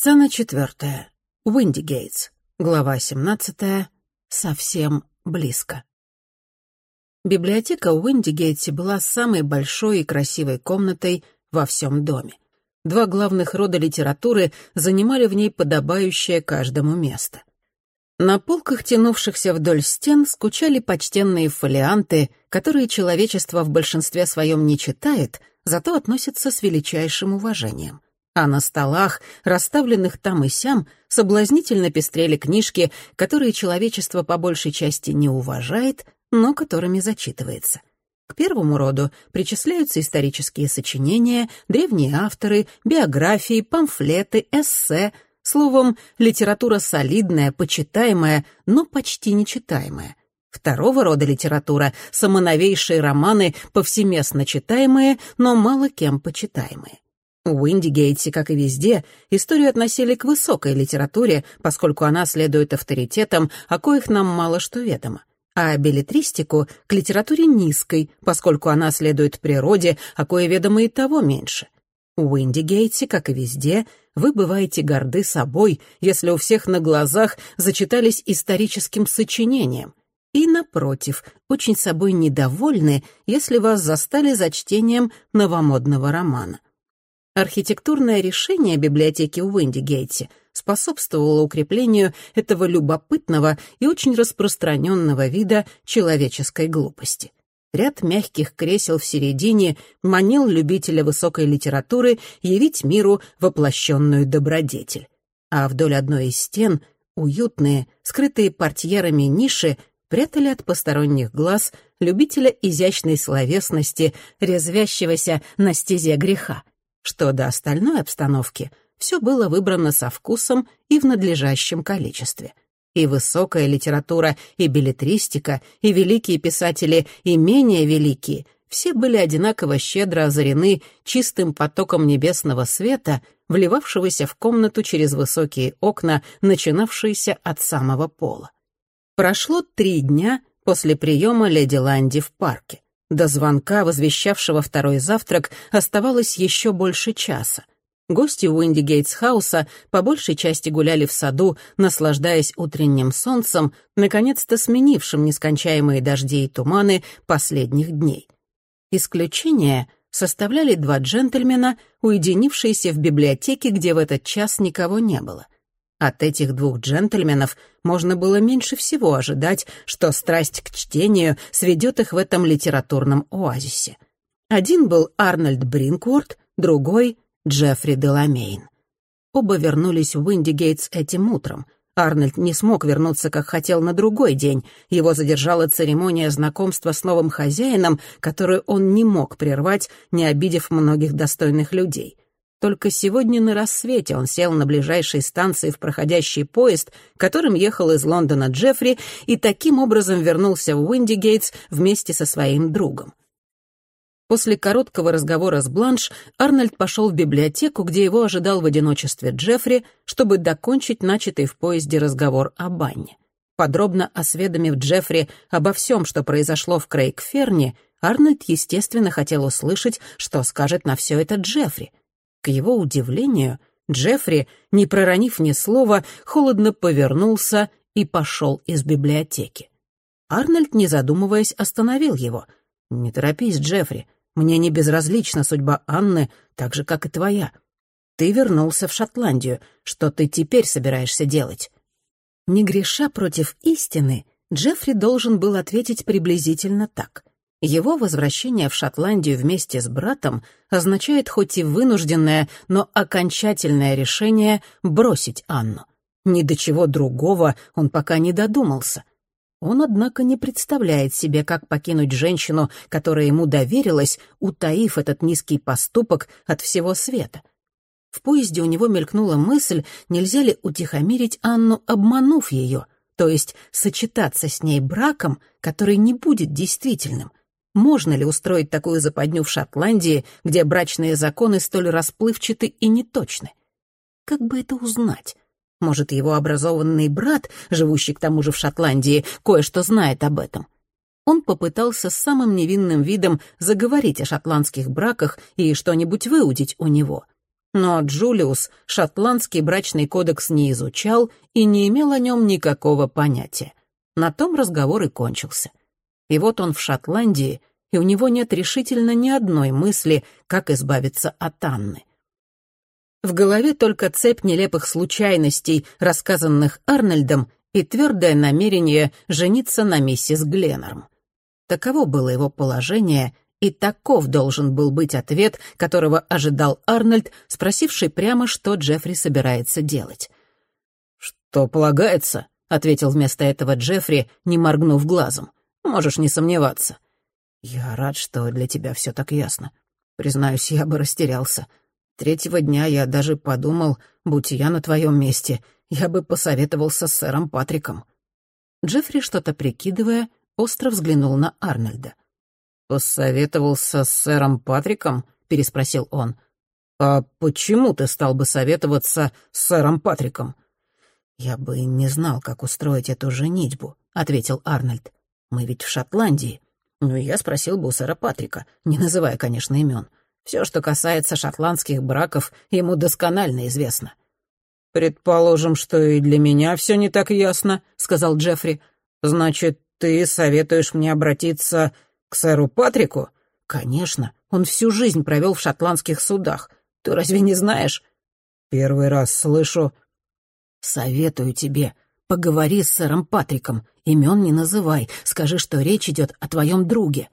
Сцена четвертая. Уиндигейтс. Глава семнадцатая. Совсем близко. Библиотека в Уиндигейтсе была самой большой и красивой комнатой во всем доме. Два главных рода литературы занимали в ней подобающее каждому место. На полках, тянувшихся вдоль стен, скучали почтенные фолианты, которые человечество в большинстве своем не читает, зато относится с величайшим уважением — а на столах, расставленных там и сям, соблазнительно пестрели книжки, которые человечество по большей части не уважает, но которыми зачитывается. К первому роду причисляются исторические сочинения, древние авторы, биографии, памфлеты, эссе, словом, литература солидная, почитаемая, но почти нечитаемая. Второго рода литература — самоновейшие романы, повсеместно читаемые, но мало кем почитаемые. В Уиндигейтсе, как и везде, историю относили к высокой литературе, поскольку она следует авторитетам, о коих нам мало что ведомо. А билетристику — к литературе низкой, поскольку она следует природе, о кое ведомо и того меньше. В Уиндигейтсе, как и везде, вы бываете горды собой, если у всех на глазах зачитались историческим сочинением. И, напротив, очень собой недовольны, если вас застали за чтением новомодного романа. Архитектурное решение библиотеки в Уиндигейте способствовало укреплению этого любопытного и очень распространенного вида человеческой глупости. Ряд мягких кресел в середине манил любителя высокой литературы явить миру воплощенную добродетель. А вдоль одной из стен уютные, скрытые портьерами ниши прятали от посторонних глаз любителя изящной словесности, резвящегося на стезе греха — что до остальной обстановки, все было выбрано со вкусом и в надлежащем количестве. И высокая литература, и билетристика, и великие писатели, и менее великие — все были одинаково щедро озарены чистым потоком небесного света, вливавшегося в комнату через высокие окна, начинавшиеся от самого пола. Прошло три дня после приема леди Ланди в парке. До звонка, возвещавшего второй завтрак, оставалось еще больше часа. Гости Уинди Гейтс-хауса по большей части гуляли в саду, наслаждаясь утренним солнцем, наконец-то сменившим нескончаемые дожди и туманы последних дней. Исключение составляли два джентльмена, уединившиеся в библиотеке, где в этот час никого не было. От этих двух джентльменов можно было меньше всего ожидать, что страсть к чтению сведет их в этом литературном оазисе. Один был Арнольд Бринкворт, другой — Джеффри Деламейн. Оба вернулись в Уиндигейтс этим утром. Арнольд не смог вернуться, как хотел, на другой день. Его задержала церемония знакомства с новым хозяином, которую он не мог прервать, не обидев многих достойных людей. Только сегодня на рассвете он сел на ближайшей станции в проходящий поезд, которым ехал из Лондона Джеффри, и таким образом вернулся в Уиндигейтс вместе со своим другом. После короткого разговора с Бланш Арнольд пошел в библиотеку, где его ожидал в одиночестве Джеффри, чтобы докончить начатый в поезде разговор о банне. Подробно осведомив Джеффри обо всем, что произошло в Крейгферне, Арнольд, естественно, хотел услышать, что скажет на все это Джеффри — к его удивлению, Джеффри, не проронив ни слова, холодно повернулся и пошел из библиотеки. Арнольд, не задумываясь, остановил его. «Не торопись, Джеффри. Мне не безразлична судьба Анны, так же, как и твоя. Ты вернулся в Шотландию. Что ты теперь собираешься делать?» Не греша против истины, Джеффри должен был ответить приблизительно так. Его возвращение в Шотландию вместе с братом означает хоть и вынужденное, но окончательное решение бросить Анну. Ни до чего другого он пока не додумался. Он, однако, не представляет себе, как покинуть женщину, которая ему доверилась, утаив этот низкий поступок от всего света. В поезде у него мелькнула мысль, нельзя ли утихомирить Анну, обманув ее, то есть сочетаться с ней браком, который не будет действительным. Можно ли устроить такую западню в Шотландии, где брачные законы столь расплывчаты и неточны? Как бы это узнать? Может, его образованный брат, живущий к тому же в Шотландии, кое-что знает об этом? Он попытался с самым невинным видом заговорить о шотландских браках и что-нибудь выудить у него. Но Джулиус шотландский брачный кодекс не изучал и не имел о нем никакого понятия. На том разговор и кончился. И вот он в Шотландии, и у него нет решительно ни одной мысли, как избавиться от Анны. В голове только цепь нелепых случайностей, рассказанных Арнольдом, и твердое намерение жениться на миссис Гленнерм. Таково было его положение, и таков должен был быть ответ, которого ожидал Арнольд, спросивший прямо, что Джеффри собирается делать. «Что полагается?» — ответил вместо этого Джеффри, не моргнув глазом. «Можешь не сомневаться». «Я рад, что для тебя все так ясно. Признаюсь, я бы растерялся. Третьего дня я даже подумал, будь я на твоем месте, я бы посоветовался с сэром Патриком». Джеффри, что-то прикидывая, остро взглянул на Арнольда. «Посоветовался с сэром Патриком?» — переспросил он. «А почему ты стал бы советоваться с сэром Патриком?» «Я бы не знал, как устроить эту женитьбу», — ответил Арнольд. «Мы ведь в Шотландии. Ну, я спросил бы у сэра Патрика, не называя, конечно, имен. Все, что касается шотландских браков, ему досконально известно». «Предположим, что и для меня все не так ясно», — сказал Джеффри. «Значит, ты советуешь мне обратиться к сэру Патрику?» «Конечно. Он всю жизнь провел в шотландских судах. Ты разве не знаешь?» «Первый раз слышу». «Советую тебе, поговори с сэром Патриком. Имен не называй. Скажи, что речь идет о твоем друге».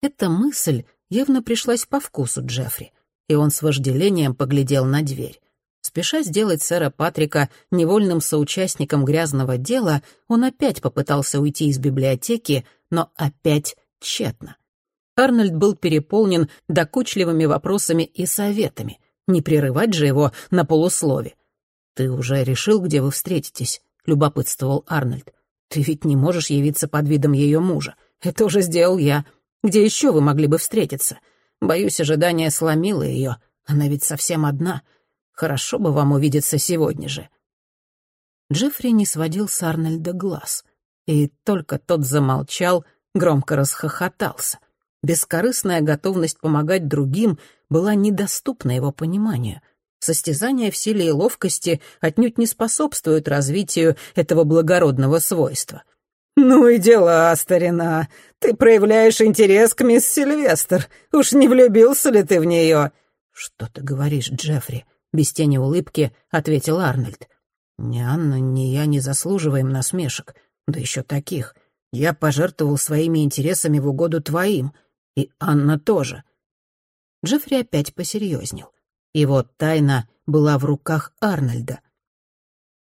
Эта мысль явно пришлась по вкусу Джеффри, и он с вожделением поглядел на дверь. Спеша сделать сэра Патрика невольным соучастником грязного дела, он опять попытался уйти из библиотеки, но опять тщетно. Арнольд был переполнен докучливыми вопросами и советами. Не прерывать же его на полуслове. «Ты уже решил, где вы встретитесь?» — любопытствовал Арнольд. «Ты ведь не можешь явиться под видом ее мужа. Это уже сделал я. Где еще вы могли бы встретиться? Боюсь, ожидание сломило ее. Она ведь совсем одна. Хорошо бы вам увидеться сегодня же». Джеффри не сводил с Арнольда глаз, и только тот замолчал, громко расхохотался. Бескорыстная готовность помогать другим была недоступна его пониманию. Состязания в силе и ловкости отнюдь не способствуют развитию этого благородного свойства. «Ну и дела, старина. Ты проявляешь интерес к мисс Сильвестр. Уж не влюбился ли ты в нее?» «Что ты говоришь, Джеффри?» — без тени улыбки ответил Арнольд. «Ни Анна, ни я не заслуживаем насмешек, да еще таких. Я пожертвовал своими интересами в угоду твоим, и Анна тоже». Джеффри опять посерьезнел. Его тайна была в руках Арнольда.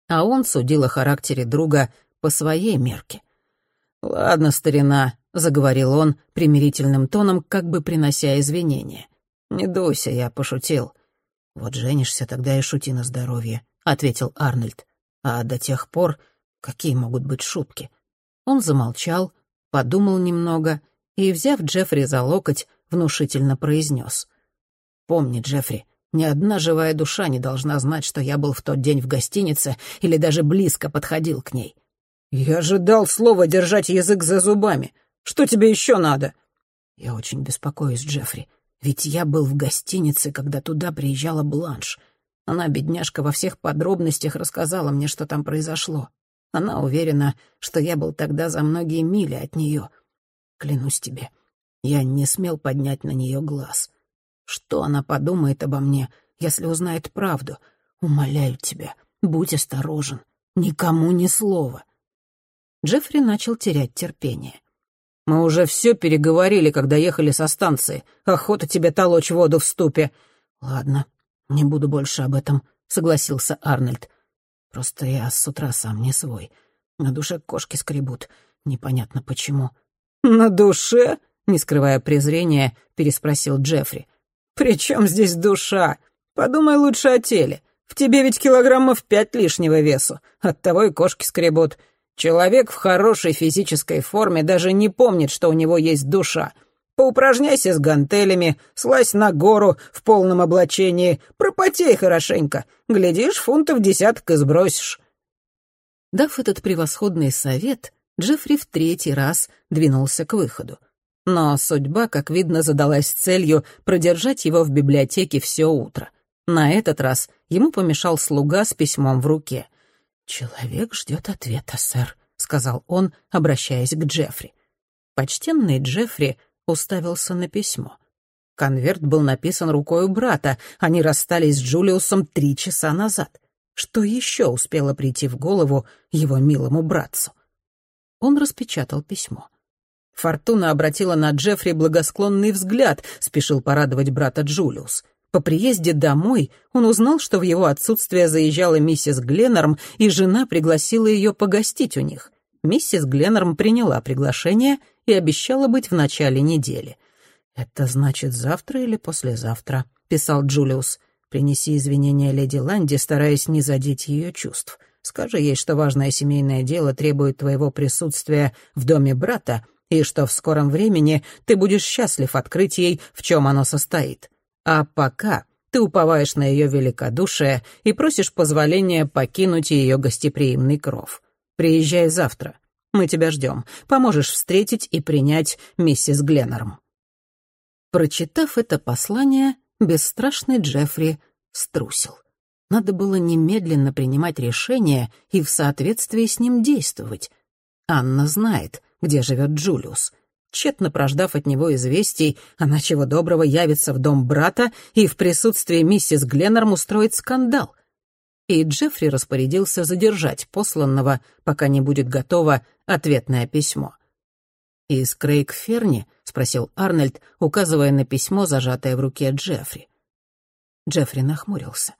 А он судил о характере друга по своей мерке. «Ладно, старина», — заговорил он примирительным тоном, как бы принося извинения. «Не дуйся, я пошутил. «Вот женишься, тогда и шути на здоровье», — ответил Арнольд. «А до тех пор какие могут быть шутки?» Он замолчал, подумал немного и, взяв Джеффри за локоть, внушительно произнес. «Помни, Джеффри, ни одна живая душа не должна знать, что я был в тот день в гостинице или даже близко подходил к ней». «Я же дал слово держать язык за зубами. Что тебе еще надо?» «Я очень беспокоюсь, Джеффри. Ведь я был в гостинице, когда туда приезжала Бланш. Она, бедняжка, во всех подробностях рассказала мне, что там произошло. Она уверена, что я был тогда за многие мили от нее. Клянусь тебе, я не смел поднять на нее глаз. Что она подумает обо мне, если узнает правду? Умоляю тебя, будь осторожен. Никому ни слова. Джеффри начал терять терпение. Мы уже все переговорили, когда ехали со станции. Охота тебе толочь воду в ступе». «Ладно, не буду больше об этом», — согласился Арнольд. «Просто я с утра сам не свой. На душе кошки скребут. Непонятно почему». «На душе?» — не скрывая презрения, переспросил Джеффри. «При чем здесь душа? Подумай лучше о теле. В тебе ведь килограммов пять лишнего весу. Оттого и кошки скребут. Человек в хорошей физической форме даже не помнит, что у него есть душа. Поупражняйся с гантелями, слазь на гору в полном облачении, пропотей хорошенько. Глядишь, фунтов десяток и сбросишь». Дав этот превосходный совет, Джеффри в третий раз двинулся к выходу. Но судьба, как видно, задалась целью продержать его в библиотеке все утро. На этот раз ему помешал слуга с письмом в руке. «Человек ждет ответа, сэр», — сказал он, обращаясь к Джеффри. Почтенный Джеффри уставился на письмо. Конверт был написан рукой брата, они расстались с Джулиусом три часа назад. Что еще успело прийти в голову его милому братцу? Он распечатал письмо. Фортуна обратила на Джеффри благосклонный взгляд, спешил порадовать брата Джулиус. По приезде домой он узнал, что в его отсутствие заезжала миссис Гленнорм, и жена пригласила ее погостить у них. Миссис Гленнорм приняла приглашение и обещала быть в начале недели. «Это значит завтра или послезавтра», — писал Джулиус. «Принеси извинения леди Ланди, стараясь не задеть ее чувств. Скажи ей, что важное семейное дело требует твоего присутствия в доме брата, и что в скором времени ты будешь счастлив открыть ей, в чем оно состоит. А пока ты уповаешь на ее великодушие и просишь позволения покинуть ее гостеприимный кров. Приезжай завтра. Мы тебя ждем. Поможешь встретить и принять миссис Гленнорм». Прочитав это послание, бесстрашный Джеффри струсил. Надо было немедленно принимать решение и в соответствии с ним действовать. Анна знает, где живет Джулиус. Тщетно прождав от него известий, она чего доброго явится в дом брата и в присутствии миссис Гленнерм устроит скандал. И Джеффри распорядился задержать посланного, пока не будет готово ответное письмо. «Из Крейг Ферни?» — спросил Арнольд, указывая на письмо, зажатое в руке Джеффри. Джеффри нахмурился.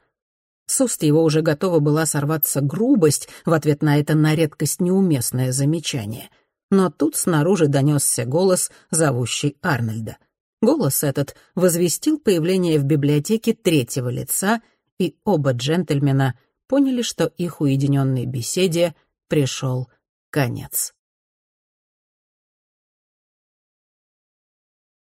С уст его уже готова была сорваться грубость в ответ на это на редкость неуместное замечание — но тут снаружи донесся голос, зовущий Арнольда. Голос этот возвестил появление в библиотеке третьего лица, и оба джентльмена поняли, что их уединенной беседе пришел конец.